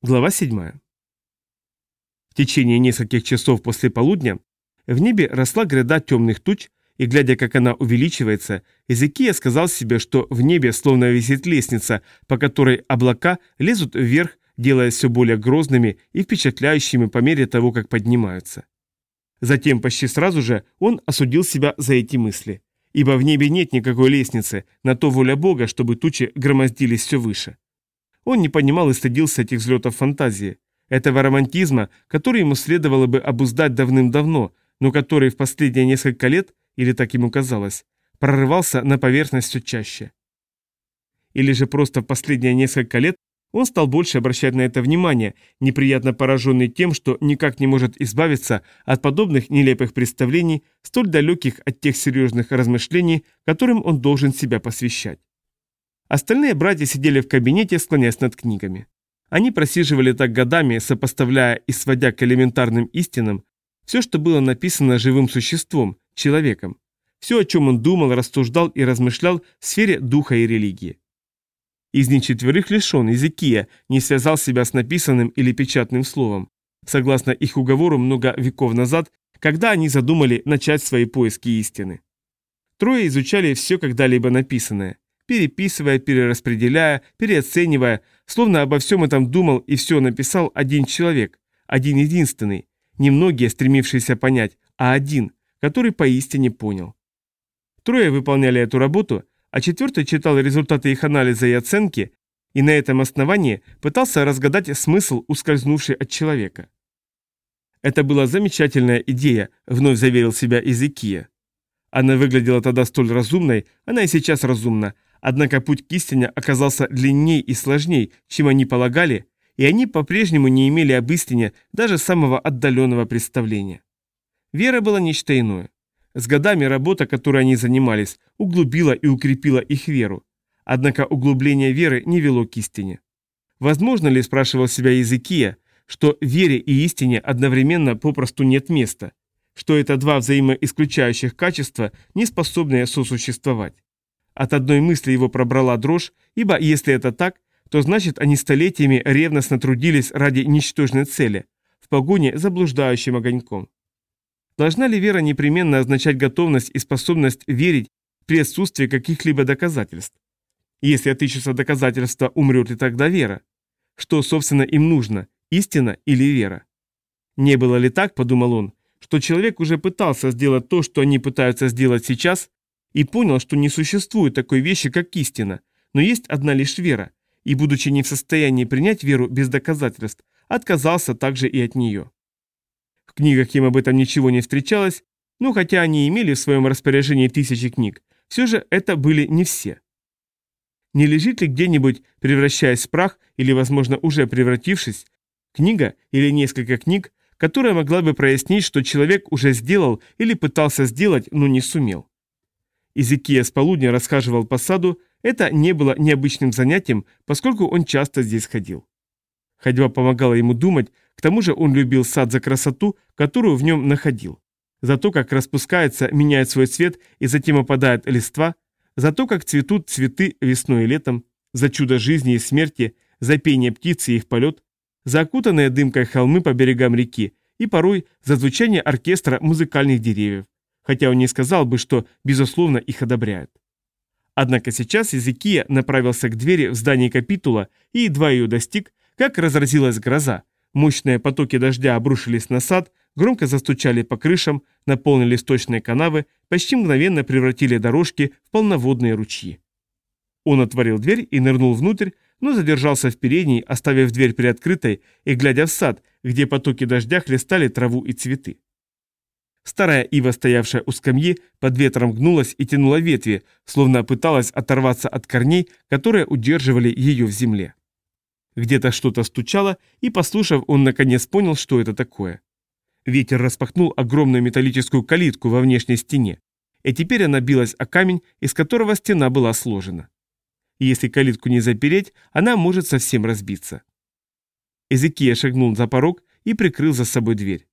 Глава 7. В течение нескольких часов после полудня в небе росла гряда темных туч, и глядя, как она увеличивается, Эзекия сказал себе, что в небе словно висит лестница, по которой облака лезут вверх, делая все более грозными и впечатляющими по мере того, как поднимаются. Затем почти сразу же он осудил себя за эти мысли, ибо в небе нет никакой лестницы, на то воля Бога, чтобы тучи громоздились все выше. Он не понимал и стыдился этих взлетов фантазии, этого романтизма, который ему следовало бы обуздать давным-давно, но который в последние несколько лет, или так ему казалось, прорывался на поверхность все чаще. Или же просто в последние несколько лет он стал больше обращать на это внимание, неприятно пораженный тем, что никак не может избавиться от подобных нелепых представлений, столь далеких от тех серьезных размышлений, которым он должен себя посвящать. Остальные братья сидели в кабинете, склоняясь над книгами. Они просиживали так годами, сопоставляя и сводя к элементарным истинам все, что было написано живым существом, человеком. Все, о чем он думал, рассуждал и размышлял в сфере духа и религии. Из них четверых лишен Иезекия не связал себя с написанным или печатным словом, согласно их уговору много веков назад, когда они задумали начать свои поиски истины. Трое изучали все когда-либо написанное переписывая, перераспределяя, переоценивая, словно обо всем этом думал и все написал один человек, один единственный, не многие стремившиеся понять, а один, который поистине понял. Трое выполняли эту работу, а четвертый читал результаты их анализа и оценки, и на этом основании пытался разгадать смысл, ускользнувший от человека. Это была замечательная идея, вновь заверил себя Изекия. Она выглядела тогда столь разумной, она и сейчас разумна, Однако путь к истине оказался длиннее и сложнее, чем они полагали, и они по-прежнему не имели об истине даже самого отдаленного представления. Вера была нечто иное. С годами работа, которой они занимались, углубила и укрепила их веру. Однако углубление веры не вело к истине. Возможно ли, спрашивал себя Языкия, что вере и истине одновременно попросту нет места, что это два взаимоисключающих качества, не способные сосуществовать? От одной мысли его пробрала дрожь, ибо если это так, то значит они столетиями ревностно трудились ради ничтожной цели, в погоне за блуждающим огоньком. Должна ли вера непременно означать готовность и способность верить при отсутствии каких-либо доказательств? Если отыщутся доказательства, умрет ли тогда вера? Что, собственно, им нужно, истина или вера? Не было ли так, подумал он, что человек уже пытался сделать то, что они пытаются сделать сейчас, и понял, что не существует такой вещи, как истина, но есть одна лишь вера, и, будучи не в состоянии принять веру без доказательств, отказался также и от нее. В книгах им об этом ничего не встречалось, но хотя они имели в своем распоряжении тысячи книг, все же это были не все. Не лежит ли где-нибудь, превращаясь в прах или, возможно, уже превратившись, книга или несколько книг, которая могла бы прояснить, что человек уже сделал или пытался сделать, но не сумел? Изикия с полудня расхаживал по саду, это не было необычным занятием, поскольку он часто здесь ходил. Ходьба помогала ему думать, к тому же он любил сад за красоту, которую в нем находил. За то, как распускается, меняет свой цвет и затем опадает листва, за то, как цветут цветы весной и летом, за чудо жизни и смерти, за пение птиц и их полет, за окутанные дымкой холмы по берегам реки и порой за звучание оркестра музыкальных деревьев, хотя он не сказал бы, что, безусловно, их одобряет. Однако сейчас Езекия направился к двери в здании капитула и едва ее достиг, как разразилась гроза. Мощные потоки дождя обрушились на сад, громко застучали по крышам, наполнили сточные канавы, почти мгновенно превратили дорожки в полноводные ручьи. Он отворил дверь и нырнул внутрь, но задержался в передней, оставив дверь приоткрытой и глядя в сад, где потоки дождя хлестали траву и цветы. Старая ива, стоявшая у скамьи, под ветром гнулась и тянула ветви, словно пыталась оторваться от корней, которые удерживали ее в земле. Где-то что-то стучало, и, послушав, он наконец понял, что это такое. Ветер распахнул огромную металлическую калитку во внешней стене, и теперь она билась о камень, из которого стена была сложена. Если калитку не запереть, она может совсем разбиться. Эзекия шагнул за порог и прикрыл за собой дверь.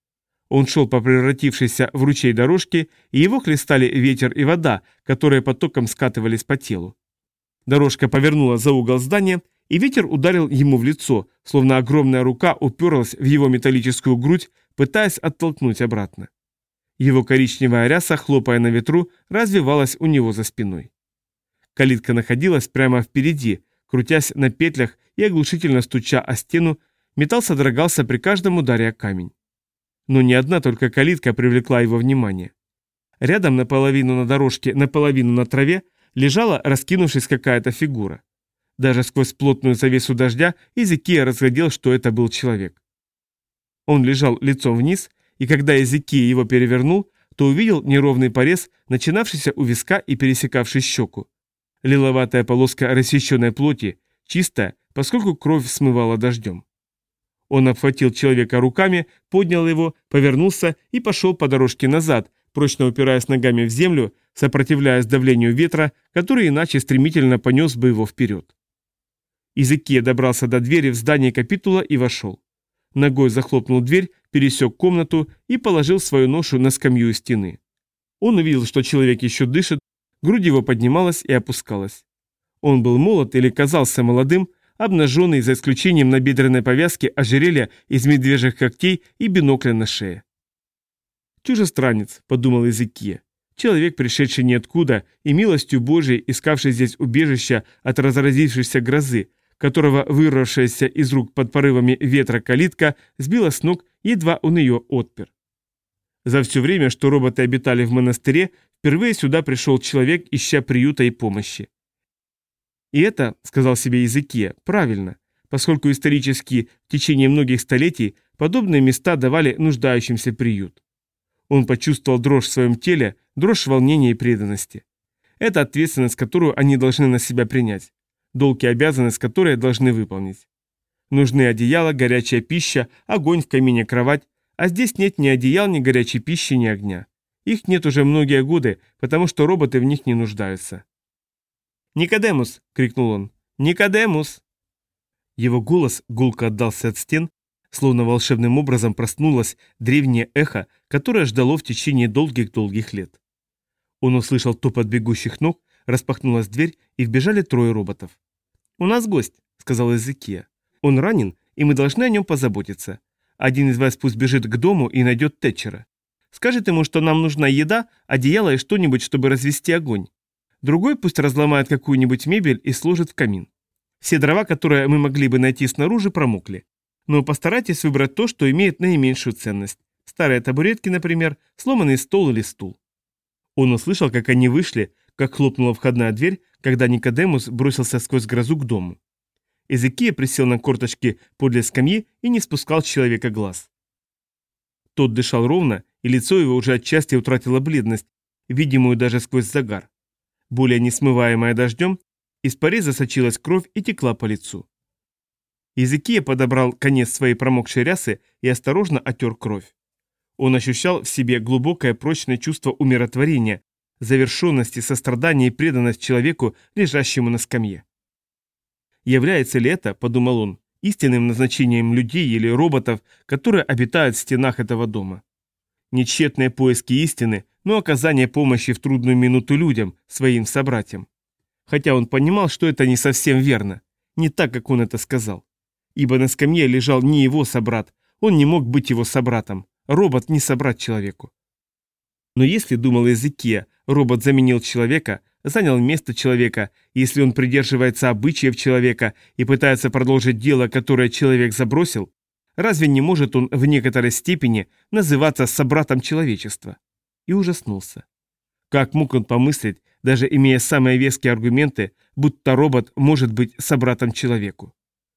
Он шел по превратившейся в ручей дорожке, и его хлестали ветер и вода, которые потоком скатывались по телу. Дорожка повернула за угол здания, и ветер ударил ему в лицо, словно огромная рука уперлась в его металлическую грудь, пытаясь оттолкнуть обратно. Его коричневая ряса, хлопая на ветру, развивалась у него за спиной. Калитка находилась прямо впереди, крутясь на петлях и оглушительно стуча о стену, металл содрогался при каждом ударе о камень. Но не одна только калитка привлекла его внимание. Рядом наполовину на дорожке, наполовину на траве лежала, раскинувшись какая-то фигура. Даже сквозь плотную завесу дождя Изикия разглядел, что это был человек. Он лежал лицом вниз, и когда Изикия его перевернул, то увидел неровный порез, начинавшийся у виска и пересекавший щеку. Лиловатая полоска рассеченной плоти, чистая, поскольку кровь смывала дождем. Он обхватил человека руками, поднял его, повернулся и пошел по дорожке назад, прочно упираясь ногами в землю, сопротивляясь давлению ветра, который иначе стремительно понес бы его вперед. Изыкия добрался до двери в здании капитула и вошел. Ногой захлопнул дверь, пересек комнату и положил свою ношу на скамью стены. Он увидел, что человек еще дышит, грудь его поднималась и опускалась. Он был молод или казался молодым, обнаженный за исключением набедренной повязки ожерелья из медвежьих когтей и бинокля на шее. «Чужестранец», — подумал Иезекия, — «человек, пришедший ниоткуда и милостью Божией, искавший здесь убежища от разразившейся грозы, которого вырвавшаяся из рук под порывами ветра калитка сбила с ног, едва он ее отпер. За все время, что роботы обитали в монастыре, впервые сюда пришел человек, ища приюта и помощи. И это, сказал себе Языкия, правильно, поскольку исторически в течение многих столетий подобные места давали нуждающимся приют. Он почувствовал дрожь в своем теле, дрожь волнения и преданности. Это ответственность, которую они должны на себя принять долг и обязанность, которые должны выполнить. Нужны одеяло, горячая пища, огонь в камине, кровать, а здесь нет ни одеял, ни горячей пищи, ни огня. Их нет уже многие годы, потому что роботы в них не нуждаются. «Никодемус!» — крикнул он. «Никодемус!» Его голос гулко отдался от стен, словно волшебным образом проснулось древнее эхо, которое ждало в течение долгих-долгих лет. Он услышал топот бегущих ног, распахнулась дверь, и вбежали трое роботов. «У нас гость», — сказал Эзекия. «Он ранен, и мы должны о нем позаботиться. Один из вас пусть бежит к дому и найдет Тэтчера. Скажет ему, что нам нужна еда, одеяло и что-нибудь, чтобы развести огонь. Другой пусть разломает какую-нибудь мебель и сложит в камин. Все дрова, которые мы могли бы найти снаружи, промокли. Но постарайтесь выбрать то, что имеет наименьшую ценность. Старые табуретки, например, сломанный стол или стул. Он услышал, как они вышли, как хлопнула входная дверь, когда Никодемус бросился сквозь грозу к дому. Эзекия присел на корточки подле скамьи и не спускал с человека глаз. Тот дышал ровно, и лицо его уже отчасти утратило бледность, видимую даже сквозь загар. Более несмываемая дождем, из пореза сочилась кровь и текла по лицу. Языкия подобрал конец своей промокшей рясы и осторожно отер кровь. Он ощущал в себе глубокое прочное чувство умиротворения, завершенность и сострадание и преданность человеку, лежащему на скамье. Является ли это, подумал он, истинным назначением людей или роботов, которые обитают в стенах этого дома? Нечетные поиски истины, но оказание помощи в трудную минуту людям, своим собратьям. Хотя он понимал, что это не совсем верно, не так, как он это сказал. Ибо на скамье лежал не его собрат, он не мог быть его собратом, робот не собрат человеку. Но если, думал Эзекия, робот заменил человека, занял место человека, если он придерживается обычаев человека и пытается продолжить дело, которое человек забросил, разве не может он в некоторой степени называться собратом человечества? И ужаснулся. Как мог он помыслить, даже имея самые веские аргументы, будто робот может быть собратом человеку?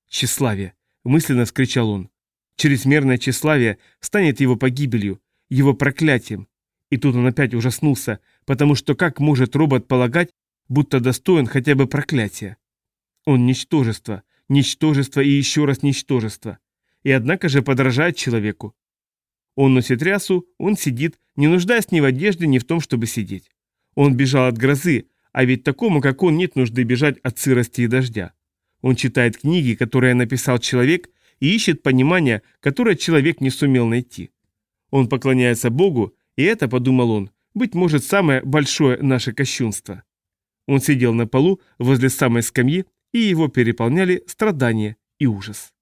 Тщеславие! Мысленно вскричал он. Чрезмерное тщеславие станет его погибелью, его проклятием, и тут он опять ужаснулся, потому что как может робот полагать, будто достоин хотя бы проклятия? Он ничтожество, ничтожество и еще раз ничтожество. И однако же подражает человеку. Он носит рясу, он сидит, не нуждаясь ни в одежде, ни в том, чтобы сидеть. Он бежал от грозы, а ведь такому, как он, нет нужды бежать от сырости и дождя. Он читает книги, которые написал человек, и ищет понимания, которое человек не сумел найти. Он поклоняется Богу, и это, подумал он, быть может самое большое наше кощунство. Он сидел на полу возле самой скамьи и его переполняли страдания и ужас.